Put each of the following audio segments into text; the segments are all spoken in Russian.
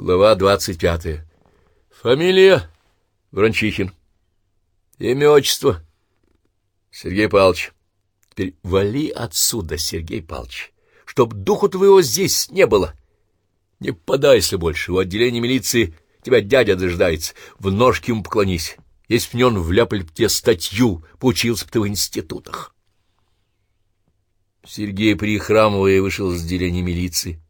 Глава двадцать пятая. Фамилия Ворончихин. Имя, отчество Сергей Павлович. Теперь вали отсюда, Сергей Павлович, чтоб духу твоего здесь не было. Не подайся больше, у отделения милиции тебя дядя дожидается, в ножки ему поклонись. Если б не он вляпали б тебе статью, поучился бы ты в институтах. Сергей, прихрамывая, вышел из отделения милиции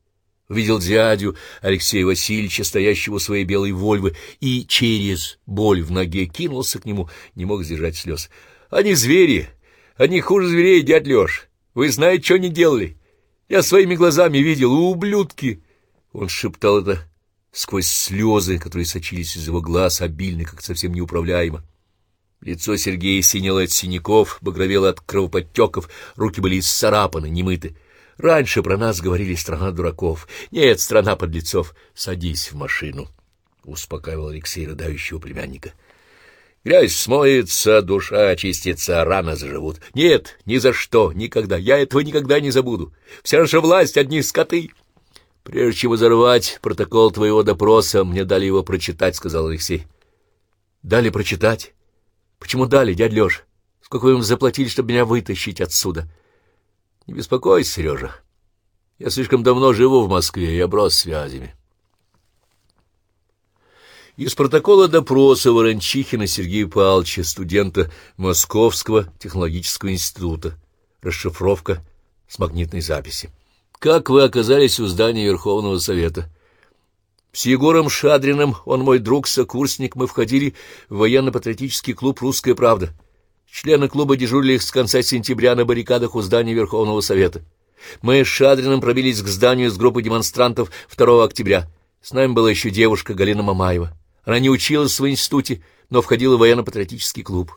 увидел дядю Алексея Васильевича, стоящего у своей белой Вольвы, и через боль в ноге кинулся к нему, не мог сдержать слез. — Они звери! Они хуже зверей, дядь Леш! Вы знаете, что они делали? Я своими глазами видел, ублюдки! Он шептал это сквозь слезы, которые сочились из его глаз, обильно, как совсем неуправляемо. Лицо Сергея синело от синяков, багровело от кровоподтеков, руки были исцарапаны, немыты. Раньше про нас говорили «страна дураков». Нет, страна подлецов. Садись в машину, — успокаивал Алексей рыдающего племянника. Грязь смоется, душа очистится, раны заживут. Нет, ни за что, никогда. Я этого никогда не забуду. Вся наша власть — одни скоты. Прежде чем взорвать протокол твоего допроса, мне дали его прочитать, — сказал Алексей. Дали прочитать? Почему дали, дядь Леша? Сколько вы им заплатили, чтобы меня вытащить отсюда? — не беспокойся, Сережа. Я слишком давно живу в Москве и оброс связями. Из протокола допроса Ворончихина Сергея Павловича, студента Московского технологического института. Расшифровка с магнитной записи. Как вы оказались у здания Верховного Совета? С Егором Шадриным, он мой друг-сокурсник, мы входили в военно-патриотический клуб «Русская правда». Члены клуба дежурили с конца сентября на баррикадах у здания Верховного Совета. Мы с Шадриным пробились к зданию с группой демонстрантов 2 октября. С нами была еще девушка Галина Мамаева. Она не училась в институте, но входила в военно-патриотический клуб.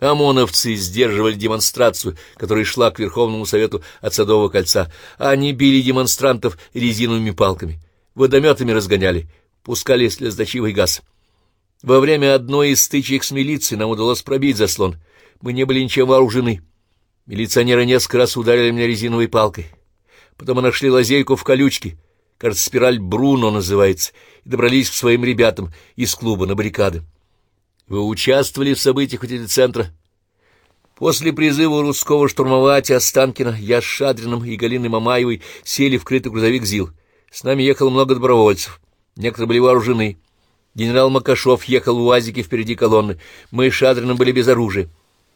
ОМОНовцы сдерживали демонстрацию, которая шла к Верховному Совету от Садового кольца. Они били демонстрантов резиновыми палками, водометами разгоняли, пускали слезоточивый газ. Во время одной из стычек с милицией нам удалось пробить заслон. Мы не были ничем вооружены. Милиционеры несколько раз ударили меня резиновой палкой. Потом мы нашли лазейку в колючке, кажется, спираль Бруно называется, и добрались к своим ребятам из клуба на баррикады. Вы участвовали в событиях у телецентра? После призыва русского штурмовать Останкина я с Шадриным и Галиной Мамаевой сели в крытый грузовик ЗИЛ. С нами ехало много добровольцев. Некоторые были вооружены. Генерал Макашов ехал в УАЗике впереди колонны. Мы с Шадриным были без оружия.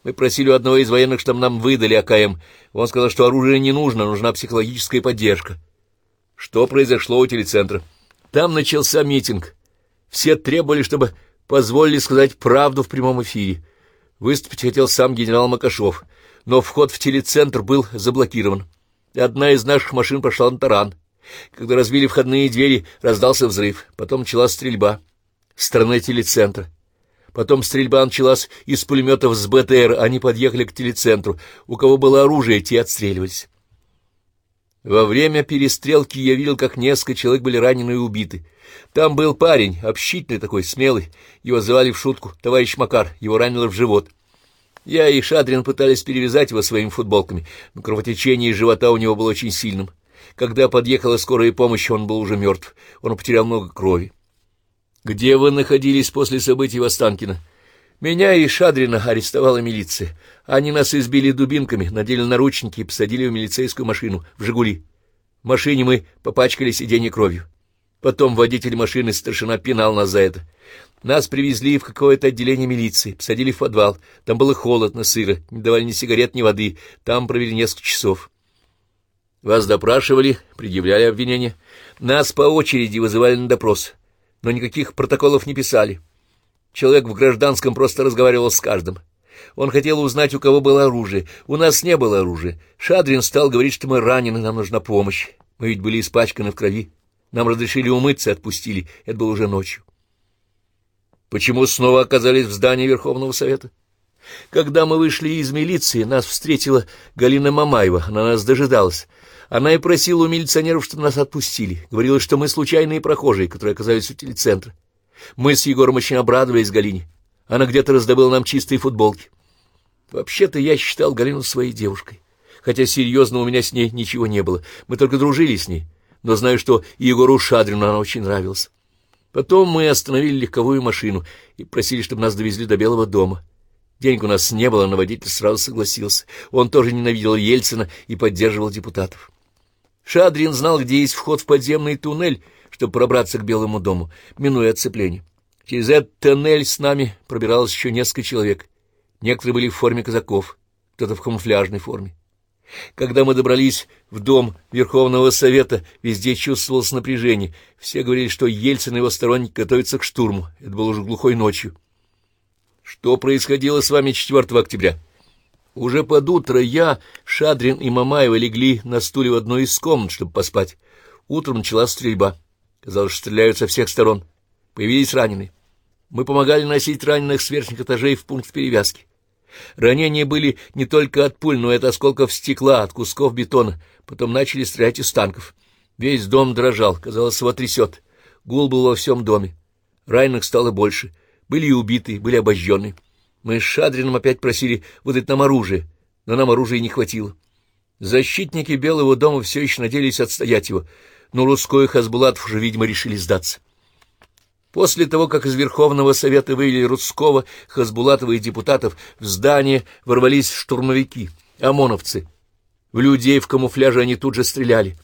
Мы просили у одного из военных, чтобы нам выдали АКМ. Он сказал, что оружие не нужно, нужна психологическая поддержка. Что произошло у телецентра? Там начался митинг. Все требовали, чтобы позволили сказать правду в прямом эфире. Выступить хотел сам генерал Макашов, но вход в телецентр был заблокирован. Одна из наших машин пошла на таран. Когда разбили входные двери, раздался взрыв. Потом началась стрельба стороной телецентра. Потом стрельба началась из пулеметов с БТР, они подъехали к телецентру. У кого было оружие, те отстреливались. Во время перестрелки я видел, как несколько человек были ранены и убиты. Там был парень, общительный такой, смелый. Его звали в шутку товарищ Макар, его ранило в живот. Я и Шадрин пытались перевязать его своими футболками, но кровотечение из живота у него было очень сильным. Когда подъехала скорая помощь, он был уже мертв. Он потерял много крови. Где вы находились после событий в Останкино? Меня и Шадрина арестовала милиция. Они нас избили дубинками, надели наручники и посадили в милицейскую машину, в «Жигули». В машине мы попачкали сиденье кровью. Потом водитель машины старшина пинал нас за это. Нас привезли в какое-то отделение милиции, посадили в подвал. Там было холодно, сыро, не давали ни сигарет, ни воды. Там провели несколько часов. Вас допрашивали, предъявляли обвинения. Нас по очереди вызывали на допрос но никаких протоколов не писали. Человек в гражданском просто разговаривал с каждым. Он хотел узнать, у кого было оружие. У нас не было оружия. Шадрин стал говорить, что мы ранены, нам нужна помощь. Мы ведь были испачканы в крови. Нам разрешили умыться отпустили. Это было уже ночью. Почему снова оказались в здании Верховного Совета? Когда мы вышли из милиции, нас встретила Галина Мамаева. Она нас дожидалась. Она и просила у милиционеров, чтобы нас отпустили. Говорила, что мы случайные прохожие, которые оказались у телецентра. Мы с Егором очень обрадовались Галине. Она где-то раздобыла нам чистые футболки. Вообще-то я считал Галину своей девушкой, хотя серьезно у меня с ней ничего не было. Мы только дружили с ней. но знаю, что Егору Шадрину она очень нравилась. Потом мы остановили легковую машину и просили, чтобы нас довезли до Белого дома. Денег у нас не было, но водитель сразу согласился. Он тоже ненавидел Ельцина и поддерживал депутатов. Шадрин знал, где есть вход в подземный туннель, чтобы пробраться к Белому дому, минуя оцепление. Через этот тоннель с нами пробиралось еще несколько человек. Некоторые были в форме казаков, кто-то в камуфляжной форме. Когда мы добрались в дом Верховного Совета, везде чувствовалось напряжение. Все говорили, что Ельцин и его сторонники готовятся к штурму. Это было уже глухой ночью. Что происходило с вами 4 октября? Уже под утро я, Шадрин и Мамаева легли на стуле в одной из комнат, чтобы поспать. Утром началась стрельба. Казалось, что стреляют со всех сторон. Появились раненые. Мы помогали носить раненых с верхних этажей в пункт перевязки. Ранения были не только от пуль, но и от осколков стекла, от кусков бетона. Потом начали стрелять из танков. Весь дом дрожал, казалось, его. Гул был во всем доме. Раненых стало больше. Были и убитые, были обожженные. Мы с Шадрином опять просили выдать нам оружие, но нам оружия не хватило. Защитники Белого дома все еще надеялись отстоять его, но Русской и Хасбулатов уже, видимо, решили сдаться. После того, как из Верховного Совета вывели Рудского, Хасбулатова и депутатов, в здание ворвались штурмовики, ОМОНовцы. В людей в камуфляже они тут же стреляли.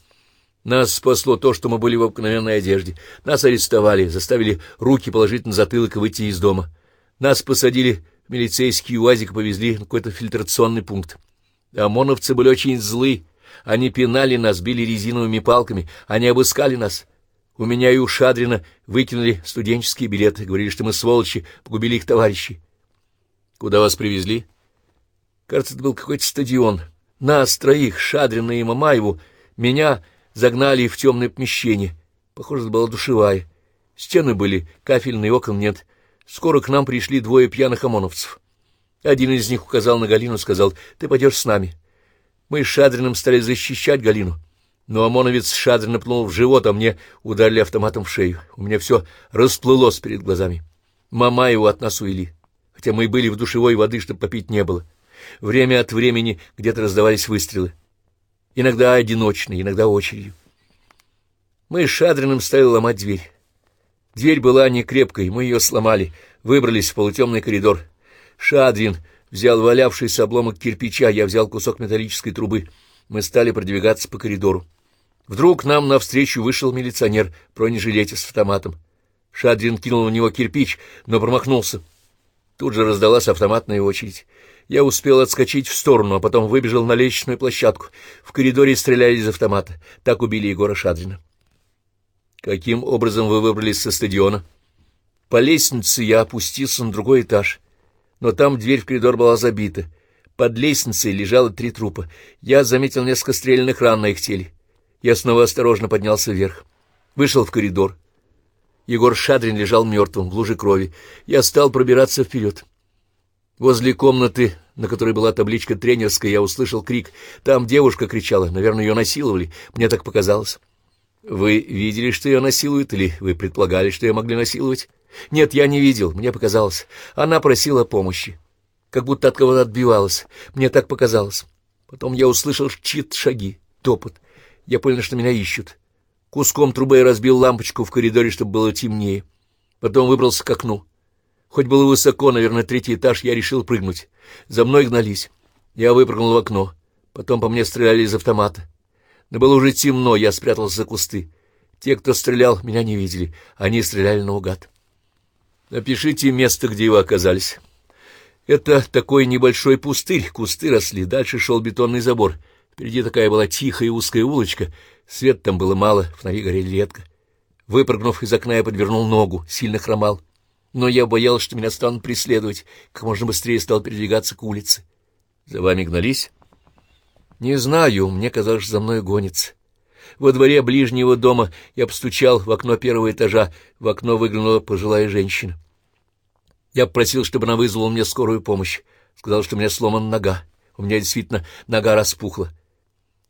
Нас спасло то, что мы были в обыкновенной одежде. Нас арестовали, заставили руки положить на затылок и выйти из дома. Нас посадили милицейский УАЗик повезли на какой-то фильтрационный пункт. ОМОНовцы были очень злы. Они пинали нас, били резиновыми палками. Они обыскали нас. У меня и у Шадрина выкинули студенческие билеты. Говорили, что мы, сволочи, погубили их товарищей. Куда вас привезли? Кажется, это был какой-то стадион. Нас троих, Шадрина и Мамаеву, меня загнали в темное помещение. Похоже, это была душевая. Стены были, кафельные, окон нет. Скоро к нам пришли двое пьяных ОМОНовцев. Один из них указал на Галину, сказал, ты пойдешь с нами. Мы с Шадриным стали защищать Галину. Но ОМОНовец Шадрина пнул в живот, а мне ударили автоматом в шею. У меня все расплылось перед глазами. Мама его от нас увели, хотя мы и были в душевой воды, чтобы попить не было. Время от времени где-то раздавались выстрелы. Иногда одиночные, иногда очередью. Мы с Шадриным стали ломать дверь. Дверь была не крепкой, мы ее сломали, выбрались в полутемный коридор. Шадрин взял валявшийся обломок кирпича, я взял кусок металлической трубы. Мы стали продвигаться по коридору. Вдруг нам навстречу вышел милиционер в бронежилете с автоматом. Шадрин кинул в него кирпич, но промахнулся. Тут же раздалась автоматная очередь. Я успел отскочить в сторону, а потом выбежал на лестничную площадку. В коридоре стреляли из автомата. Так убили Егора Шадрина. Каким образом вы выбрались со стадиона? По лестнице я опустился на другой этаж, но там дверь в коридор была забита. Под лестницей лежало три трупа. Я заметил несколько стрельных ран на их теле. Я снова осторожно поднялся вверх. Вышел в коридор. Егор Шадрин лежал мертвым в луже крови. Я стал пробираться вперед. Возле комнаты, на которой была табличка тренерская, я услышал крик. Там девушка кричала. Наверное, ее насиловали. Мне так показалось. Вы видели, что ее насилуют, или вы предполагали, что ее могли насиловать? Нет, я не видел. Мне показалось. Она просила помощи. Как будто от кого-то отбивалась. Мне так показалось. Потом я услышал чьи-то шаги, топот. Я понял, что меня ищут. Куском трубы я разбил лампочку в коридоре, чтобы было темнее. Потом выбрался к окну. Хоть было высоко, наверное, третий этаж, я решил прыгнуть. За мной гнались. Я выпрыгнул в окно. Потом по мне стреляли из автомата. Но было уже темно, я спрятался за кусты. Те, кто стрелял, меня не видели. Они стреляли наугад. Напишите место, где вы оказались. Это такой небольшой пустырь, кусты росли, дальше шел бетонный забор. Впереди такая была тихая узкая улочка, свет там было мало, фонари горели редко. Выпрыгнув из окна, я подвернул ногу, сильно хромал но я боялся, что меня станут преследовать, как можно быстрее стал передвигаться к улице. За вами гнались? Не знаю, мне казалось, за мной гонится. Во дворе ближнего дома я постучал в окно первого этажа, в окно выглянула пожилая женщина. Я попросил, чтобы она вызвала мне скорую помощь. Сказал, что у меня сломана нога. У меня действительно нога распухла.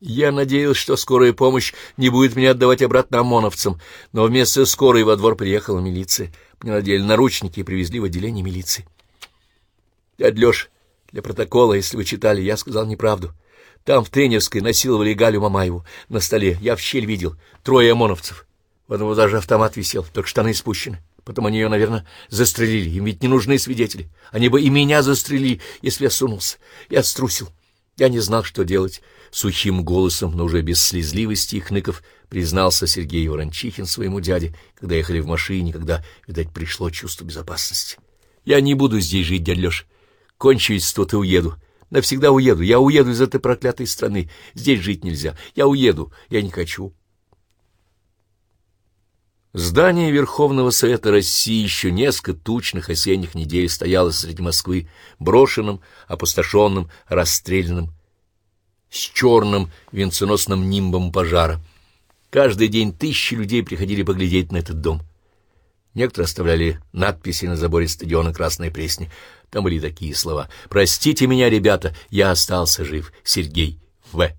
Я надеялся, что скорая помощь не будет меня отдавать обратно ОМОНовцам, но вместо скорой во двор приехала милиция. Мне надели наручники и привезли в отделение милиции. Дядь Леш, для протокола, если вы читали, я сказал неправду. Там в тренерской насиловали Галю Мамаеву на столе. Я в щель видел. Трое ОМОНовцев. В одного даже автомат висел, только штаны спущены. Потом они ее, наверное, застрелили. Им ведь не нужны свидетели. Они бы и меня застрелили, если я сунулся. Я струсил. Я не знал, что делать. Сухим голосом, но уже без слезливости и хныков, признался Сергей Ворончихин своему дяде, когда ехали в машине, когда, видать, пришло чувство безопасности. Я не буду здесь жить, дядь Леша. Кончусь тут и уеду. Навсегда уеду. Я уеду из этой проклятой страны. Здесь жить нельзя. Я уеду. Я не хочу. Здание Верховного Совета России еще несколько тучных осенних недель стояло среди Москвы, брошенным, опустошенным, расстрелянным, с черным венценосным нимбом пожара. Каждый день тысячи людей приходили поглядеть на этот дом. Некоторые оставляли надписи на заборе стадиона «Красной Пресни». Там были такие слова. «Простите меня, ребята, я остался жив. Сергей В».